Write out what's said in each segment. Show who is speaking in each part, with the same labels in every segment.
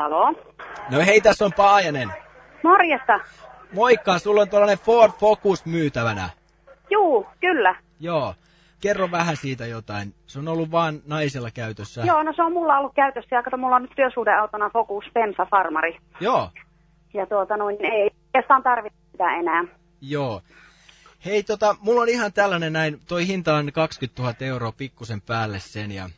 Speaker 1: Halo?
Speaker 2: No hei, tässä on Paajanen.
Speaker 1: Morjesta.
Speaker 2: Moikka, sulla on tuollainen Ford Focus myytävänä.
Speaker 1: Juu, kyllä.
Speaker 2: Joo. Kerro vähän siitä jotain. Se on ollut vaan naisella käytössä.
Speaker 1: Joo, no se on mulla ollut käytössä ja kato, mulla on nyt työsuhdeautona Focus Pensa Farmari.
Speaker 2: Joo.
Speaker 1: Ja tuota noin, ei oikeastaan tarvitse sitä enää.
Speaker 2: Joo. Hei, tota, mulla on ihan tällainen näin, toi hinta on 20 000 euroa pikkusen päälle sen ja,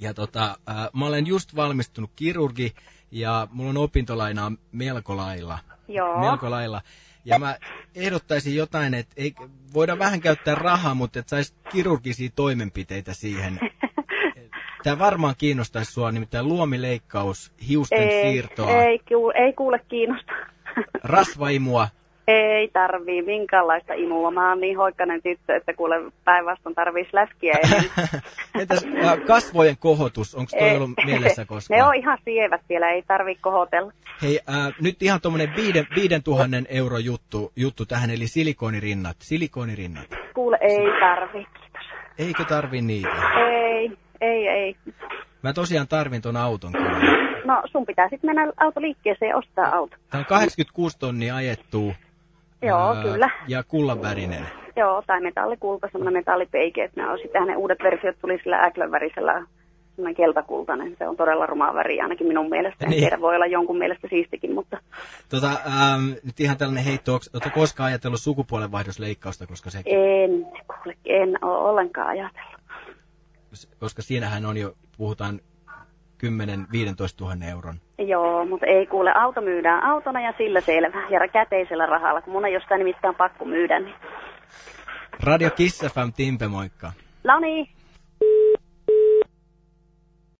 Speaker 2: ja tota, äh, mä olen just valmistunut kirurgi ja mulla on opintolainaa melko lailla.
Speaker 1: Joo.
Speaker 2: Melko lailla. Ja mä ehdottaisin jotain, että ei, voidaan vähän käyttää rahaa, mutta että saisi kirurgisia toimenpiteitä siihen. Tämä varmaan kiinnostaisi sua, nimittäin luomileikkaus, hiusten
Speaker 1: ei,
Speaker 2: siirtoa,
Speaker 1: ei, ei kuule kiinnosta.
Speaker 2: rasvaimua.
Speaker 1: Ei tarvii minkäänlaista imua. Mä oon niin hoikkainen tyttö, että kuule päinvastoin tarvii läskiä.
Speaker 2: Entäs äh, kasvojen kohotus, onko toi ollut mielessä koskaan?
Speaker 1: Ne on ihan sievät vielä, ei tarvii kohotella.
Speaker 2: Hei, äh, nyt ihan tuommoinen viiden, viiden tuhannen euro juttu, juttu tähän, eli silikoonirinnat. Silikoonirinnat.
Speaker 1: Kuule, ei tarvii, kiitos.
Speaker 2: Eikö tarvi niitä?
Speaker 1: Ei, ei, ei.
Speaker 2: Mä tosiaan tarvin ton auton kyllä.
Speaker 1: No sun pitää sitten mennä autoliikkeeseen ja ostaa auto.
Speaker 2: Tää on 86 tonnia ajettu.
Speaker 1: Joo,
Speaker 2: ää,
Speaker 1: kyllä.
Speaker 2: Ja kullanvärinen.
Speaker 1: Joo, tai metallikulta, semmoinen metallipeike, että ne on sitten ne uudet versiot tuli sillä äklön värisellä semmoinen keltakultainen. Se on todella ruma väri, ainakin minun mielestä. En
Speaker 2: Niin.
Speaker 1: tiedä, voi olla jonkun mielestä siistikin, mutta
Speaker 2: Tota, ähm, nyt ihan tällainen heitto, ootko koskaan ajatellut sukupuolenvaihdosleikkausta, koska, se,
Speaker 1: en, kuule, en ole ollenkaan ajatellut.
Speaker 2: koska siinähän on jo, puhutaan 10-15 000 euron.
Speaker 1: Joo, mutta ei kuule, auto myydään autona ja sillä selvä. Ja käteisellä rahalla, kun mun ei jostain nimittäin pakko myydä. Niin.
Speaker 2: Radio Kiss FM, Timpe, moikka.
Speaker 1: No niin,